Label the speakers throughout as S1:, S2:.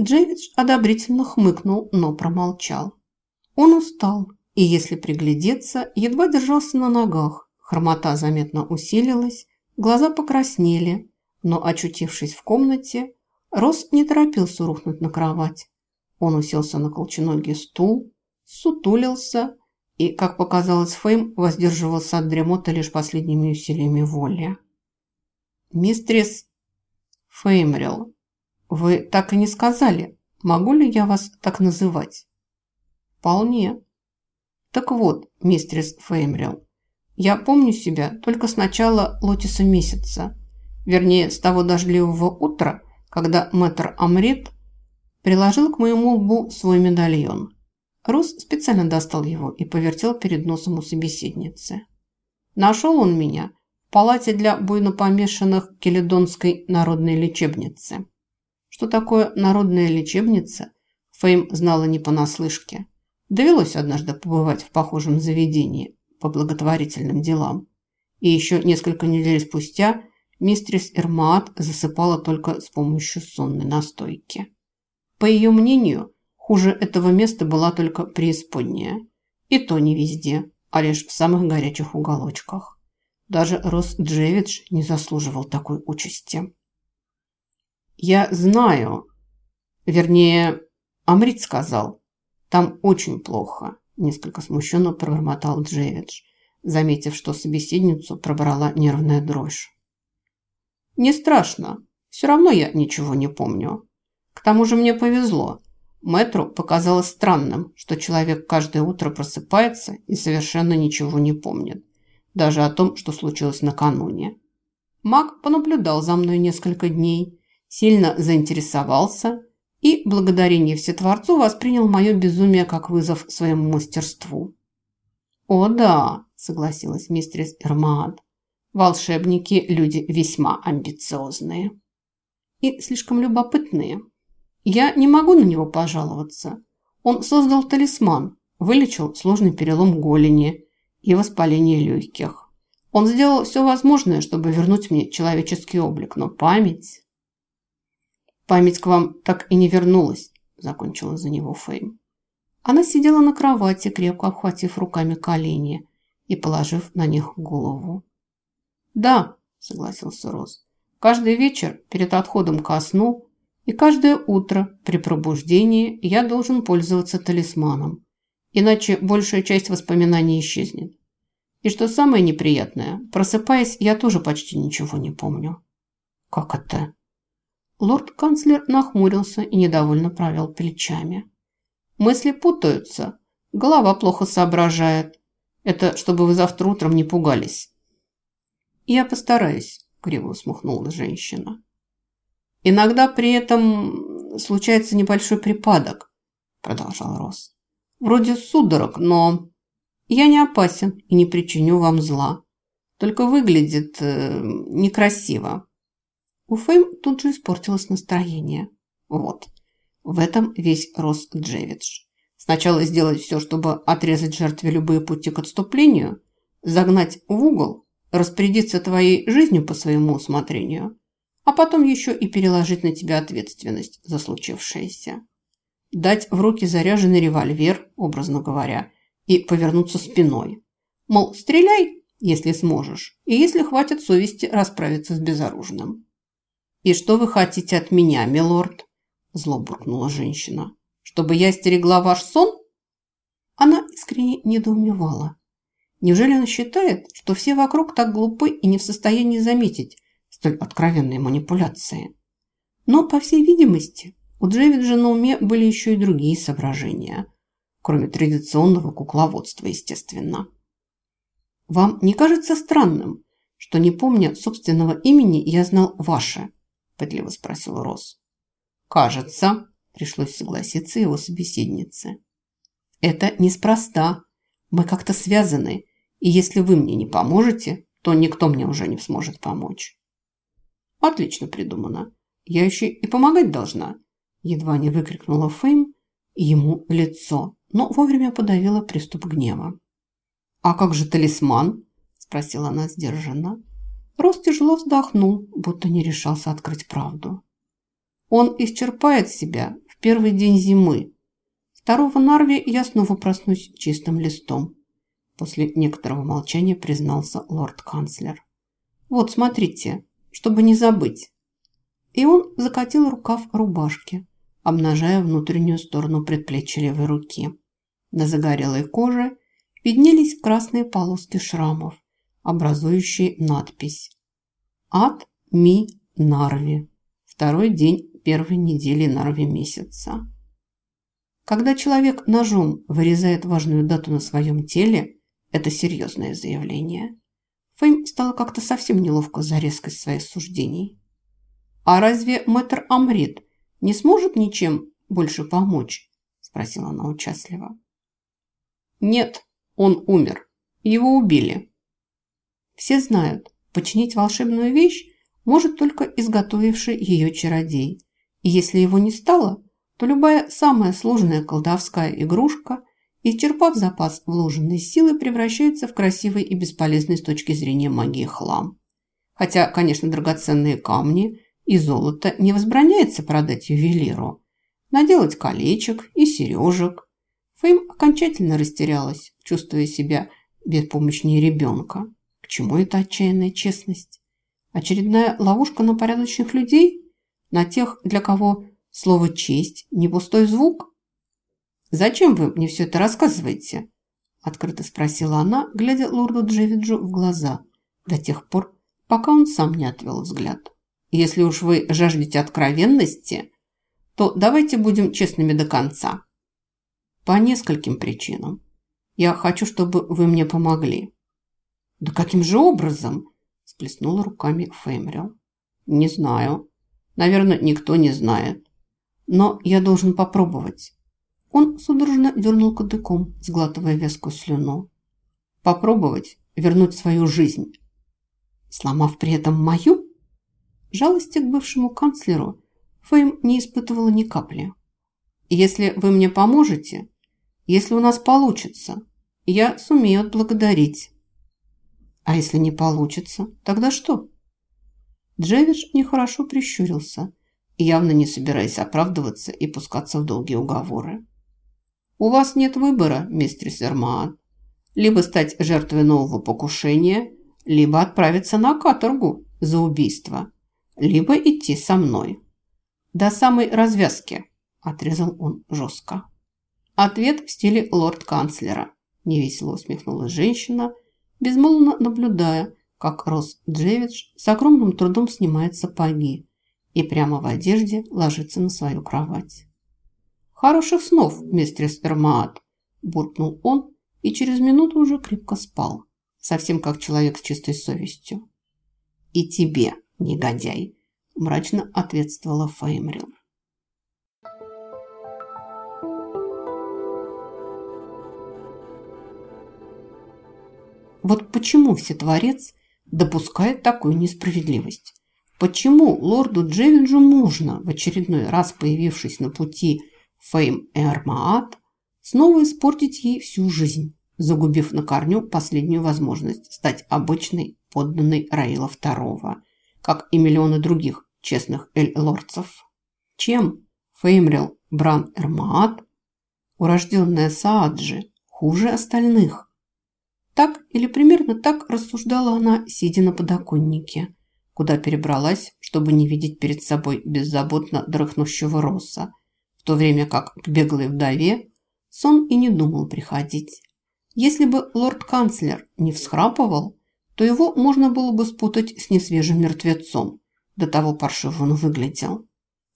S1: Джейвидж одобрительно хмыкнул, но промолчал. Он устал и, если приглядеться, едва держался на ногах. Хромота заметно усилилась, глаза покраснели, но, очутившись в комнате, Рос не торопился рухнуть на кровать. Он уселся на колченогий стул, сутулился и, как показалось Фейм, воздерживался от дремота лишь последними усилиями воли. «Мистрис Феймрил, вы так и не сказали, могу ли я вас так называть?» «Вполне». «Так вот, мистрис Феймрил, я помню себя только с начала Лотиса месяца, вернее, с того дождливого утра, когда мэтр Амрит приложил к моему лбу свой медальон. Рус специально достал его и повертел перед носом у собеседницы. Нашел он меня в палате для буйно помешанных Келедонской народной лечебницы. Что такое народная лечебница, Фейм знала не понаслышке. Довелось однажды побывать в похожем заведении по благотворительным делам. И еще несколько недель спустя мистрис Эрмаат засыпала только с помощью сонной настойки. По ее мнению, хуже этого места была только преисподняя. И то не везде, а лишь в самых горячих уголочках. Даже Рос Джевидж не заслуживал такой участи. «Я знаю. Вернее, Амрит сказал. Там очень плохо», – несколько смущенно пробормотал Джевидж, заметив, что собеседницу пробрала нервная дрожь. «Не страшно. Все равно я ничего не помню. К тому же мне повезло. Мэтру показалось странным, что человек каждое утро просыпается и совершенно ничего не помнит. Даже о том, что случилось накануне. Маг понаблюдал за мной несколько дней, сильно заинтересовался и, благодарение Всетворцу, воспринял мое безумие как вызов своему мастерству. «О да», – согласилась мистерис Эрмаад, – «волшебники – люди весьма амбициозные и слишком любопытные». Я не могу на него пожаловаться. Он создал талисман, вылечил сложный перелом голени и воспаление легких. Он сделал все возможное, чтобы вернуть мне человеческий облик, но память... Память к вам так и не вернулась, закончила за него Фейм. Она сидела на кровати, крепко обхватив руками колени и положив на них голову. «Да», – согласился Роз, – «каждый вечер перед отходом ко сну и каждое утро при пробуждении я должен пользоваться талисманом, иначе большая часть воспоминаний исчезнет. И что самое неприятное, просыпаясь, я тоже почти ничего не помню. Как это? Лорд-канцлер нахмурился и недовольно провел плечами. Мысли путаются, голова плохо соображает. Это чтобы вы завтра утром не пугались. Я постараюсь, криво усмехнула женщина. Иногда при этом случается небольшой припадок, продолжал Рос. Вроде судорог, но я не опасен и не причиню вам зла. Только выглядит э, некрасиво. У Фейм тут же испортилось настроение. Вот, в этом весь Рос Джевидж. Сначала сделать все, чтобы отрезать жертве любые пути к отступлению, загнать в угол, распорядиться твоей жизнью по своему усмотрению, а потом еще и переложить на тебя ответственность за случившееся. Дать в руки заряженный револьвер, образно говоря, и повернуться спиной. Мол, стреляй, если сможешь, и если хватит совести расправиться с безоружным. «И что вы хотите от меня, милорд?» Зло буркнула женщина. «Чтобы я стерегла ваш сон?» Она искренне недоумевала. Неужели она считает, что все вокруг так глупы и не в состоянии заметить, столь откровенной манипуляции. Но, по всей видимости, у Джевиджа на уме были еще и другие соображения, кроме традиционного кукловодства, естественно. «Вам не кажется странным, что, не помня собственного имени, я знал ваше?» – пытливо спросил Рос. «Кажется», – пришлось согласиться его собеседнице. «Это неспроста. Мы как-то связаны, и если вы мне не поможете, то никто мне уже не сможет помочь». Отлично придумано. Я еще и помогать должна. Едва не выкрикнула Фейм ему лицо, но вовремя подавила приступ гнева. «А как же талисман?» – спросила она сдержанно. Рос тяжело вздохнул, будто не решался открыть правду. «Он исчерпает себя в первый день зимы. Второго Нарви я снова проснусь чистым листом. После некоторого молчания признался лорд-канцлер. Вот, смотрите, чтобы не забыть. И он закатил рукав рубашки, обнажая внутреннюю сторону предплечья левой руки. На загорелой коже виднелись красные полоски шрамов, образующие надпись «Ад Ми Нарви». Второй день первой недели Нарви месяца. Когда человек ножом вырезает важную дату на своем теле, это серьезное заявление. Фейм стало как-то совсем неловко за резкость своих суждений. «А разве мэтр Амрит не сможет ничем больше помочь?» – спросила она участливо. «Нет, он умер. Его убили». Все знают, починить волшебную вещь может только изготовивший ее чародей. И если его не стало, то любая самая сложная колдовская игрушка, исчерпав запас вложенной силы, превращается в красивый и бесполезный с точки зрения магии хлам. Хотя, конечно, драгоценные камни и золото не возбраняется продать ювелиру, наделать колечек и сережек. Фейм окончательно растерялась, чувствуя себя беспомощнее ребенка. Чему эта отчаянная честность? Очередная ловушка на порядочных людей? На тех, для кого слово «честь» не пустой звук? «Зачем вы мне все это рассказываете?» Открыто спросила она, глядя лорду Джевиджу в глаза, до тех пор, пока он сам не отвел взгляд. «Если уж вы жаждете откровенности, то давайте будем честными до конца. По нескольким причинам. Я хочу, чтобы вы мне помогли». «Да каким же образом?» – сплеснула руками Феймрил. «Не знаю. Наверное, никто не знает. Но я должен попробовать. Он судорожно дернул кадыком, сглатывая вязкую слюну. Попробовать вернуть свою жизнь. Сломав при этом мою? Жалости к бывшему канцлеру Фейм не испытывала ни капли. Если вы мне поможете, если у нас получится, я сумею отблагодарить. А если не получится, тогда что? Джевидж нехорошо прищурился, явно не собираясь оправдываться и пускаться в долгие уговоры. «У вас нет выбора, мистер Эрмаан. Либо стать жертвой нового покушения, либо отправиться на каторгу за убийство, либо идти со мной. До самой развязки», – отрезал он жестко. Ответ в стиле лорд-канцлера. Невесело усмехнулась женщина, безмолвно наблюдая, как Рос Джевидж с огромным трудом снимает сапоги и прямо в одежде ложится на свою кровать. «Хороших снов, мистер Эрмаат!» – буркнул он и через минуту уже крепко спал, совсем как человек с чистой совестью. «И тебе, негодяй!» – мрачно ответствовала Феймрил. Вот почему Всетворец допускает такую несправедливость? Почему лорду Джевинджу можно, в очередной раз появившись на пути Фейм Эрмаат, снова испортить ей всю жизнь, загубив на корню последнюю возможность стать обычной подданной Раила II, как и миллионы других честных эль-лордцев? Чем Феймрил Бран Эрмаат, урожденная Сааджи, хуже остальных? Так или примерно так рассуждала она, сидя на подоконнике – куда перебралась, чтобы не видеть перед собой беззаботно дрыхнущего Росса, в то время как к беглой вдове сон и не думал приходить. Если бы лорд-канцлер не всхрапывал, то его можно было бы спутать с несвежим мертвецом, до того паршиво он выглядел.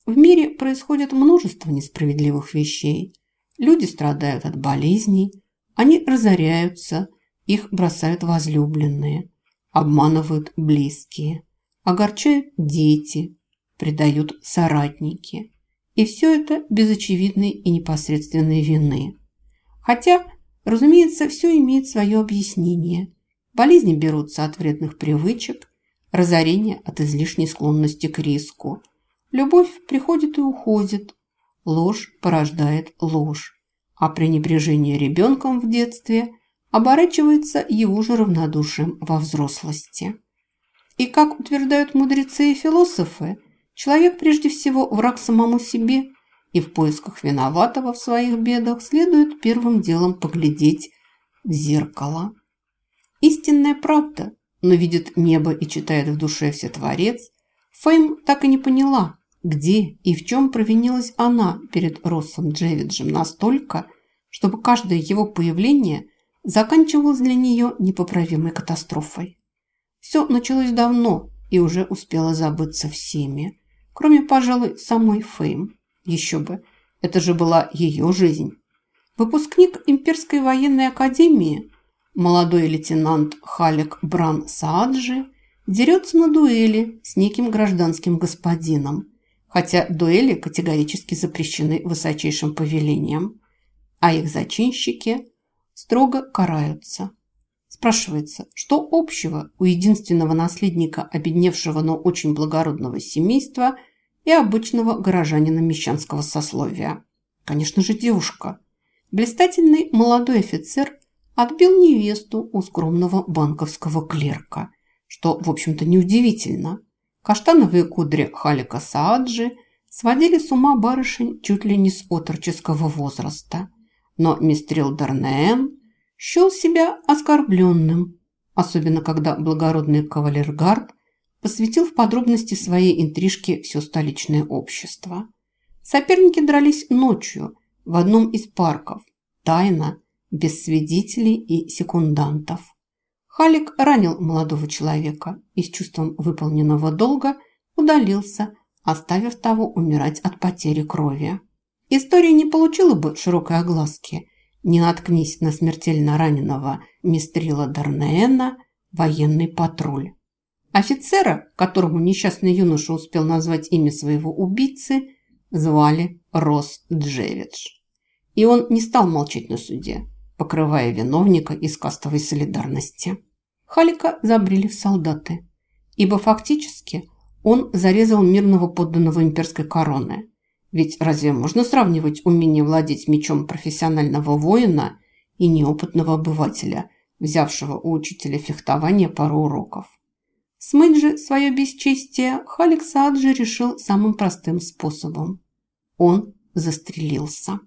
S1: В мире происходит множество несправедливых вещей. Люди страдают от болезней, они разоряются, их бросают возлюбленные, обманывают близкие – огорчают дети, предают соратники. И все это без очевидной и непосредственной вины. Хотя, разумеется, все имеет свое объяснение. Болезни берутся от вредных привычек, разорение от излишней склонности к риску. Любовь приходит и уходит. Ложь порождает ложь. А пренебрежение ребенком в детстве оборачивается его же равнодушием во взрослости. И, как утверждают мудрецы и философы, человек прежде всего враг самому себе и в поисках виноватого в своих бедах следует первым делом поглядеть в зеркало. Истинная правда, но видит небо и читает в душе все творец, Фейм так и не поняла, где и в чем провинилась она перед Россом Джевиджем настолько, чтобы каждое его появление заканчивалось для нее непоправимой катастрофой. Все началось давно и уже успело забыться всеми, кроме, пожалуй, самой Фейм. Еще бы, это же была ее жизнь. Выпускник Имперской военной академии, молодой лейтенант Халик Бран Сааджи, дерется на дуэли с неким гражданским господином, хотя дуэли категорически запрещены высочайшим повелением, а их зачинщики строго караются. Спрашивается, что общего у единственного наследника обедневшего, но очень благородного семейства и обычного горожанина мещанского сословия? Конечно же, девушка. Блистательный молодой офицер отбил невесту у скромного банковского клерка, что, в общем-то, неудивительно. Каштановые кудри Халика Сааджи сводили с ума барышень чуть ли не с отроческого возраста. Но мистрил Дарнеен счел себя оскорбленным, особенно когда благородный кавалергард посвятил в подробности своей интрижки все столичное общество. Соперники дрались ночью в одном из парков, тайно, без свидетелей и секундантов. Халик ранил молодого человека и с чувством выполненного долга удалился, оставив того умирать от потери крови. История не получила бы широкой огласки, не наткнись на смертельно раненого мистрила Дарнеена военный патруль. Офицера, которому несчастный юноша успел назвать имя своего убийцы, звали Рос Джевидж. И он не стал молчать на суде, покрывая виновника из кастовой солидарности. Халика забрили в солдаты, ибо фактически он зарезал мирного подданного имперской короны. Ведь разве можно сравнивать умение владеть мечом профессионального воина и неопытного обывателя, взявшего у учителя фехтования пару уроков? Смыть же свое бесчестие Халик Сааджи решил самым простым способом. Он застрелился.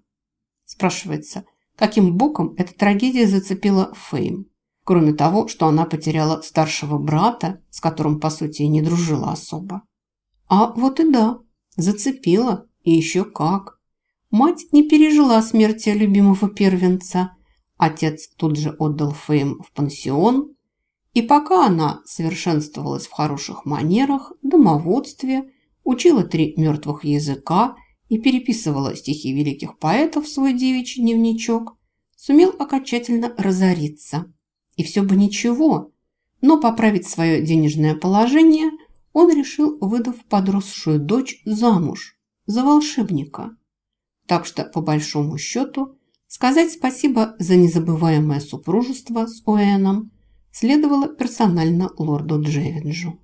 S1: Спрашивается, каким боком эта трагедия зацепила Фейм? Кроме того, что она потеряла старшего брата, с которым, по сути, и не дружила особо. А вот и да, зацепила, и еще как. Мать не пережила смерти любимого первенца. Отец тут же отдал Фейм в пансион. И пока она совершенствовалась в хороших манерах, домоводстве, учила три мертвых языка и переписывала стихи великих поэтов в свой девичий дневничок, сумел окончательно разориться. И все бы ничего, но поправить свое денежное положение он решил, выдав подросшую дочь замуж за волшебника. Так что, по большому счету, сказать спасибо за незабываемое супружество с Уэном следовало персонально лорду Джевинджу.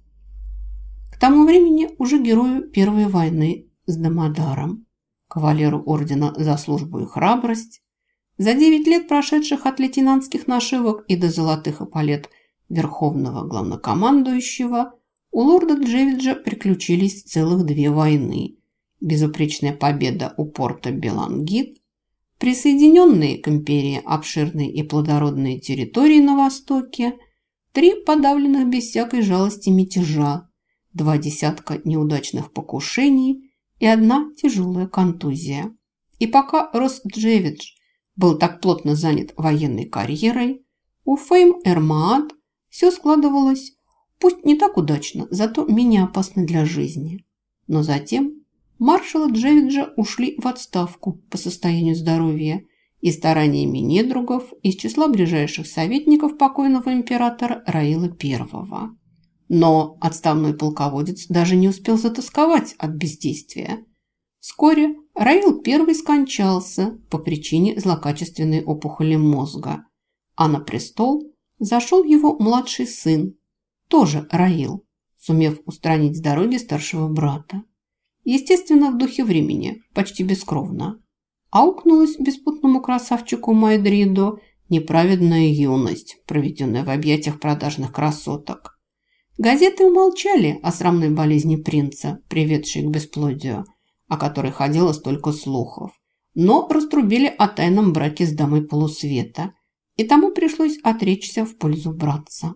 S1: К тому времени уже герою Первой войны с Дамодаром, кавалеру ордена за службу и храбрость, за 9 лет, прошедших от лейтенантских нашивок и до золотых эполет верховного главнокомандующего, у лорда Джевиджа приключились целых две войны. Безупречная победа у порта Белангит, присоединенные к империи обширные и плодородные территории на востоке, три подавленных без всякой жалости мятежа, два десятка неудачных покушений и одна тяжелая контузия. И пока Рос Джевидж был так плотно занят военной карьерой, у Фейм Эрмаат все складывалось, пусть не так удачно, зато менее опасно для жизни. Но затем маршалы Джевиджа ушли в отставку по состоянию здоровья и стараниями недругов из числа ближайших советников покойного императора Раила I. Но отставной полководец даже не успел затасковать от бездействия. Вскоре Раил первый скончался по причине злокачественной опухоли мозга, а на престол зашел его младший сын, тоже Раил, сумев устранить с дороги старшего брата. Естественно, в духе времени, почти бескровно. Аукнулась беспутному красавчику Майдридо неправедная юность, проведенная в объятиях продажных красоток. Газеты умолчали о срамной болезни принца, приведшей к бесплодию – о которой ходило столько слухов. Но раструбили о тайном браке с дамой полусвета, и тому пришлось отречься в пользу братца.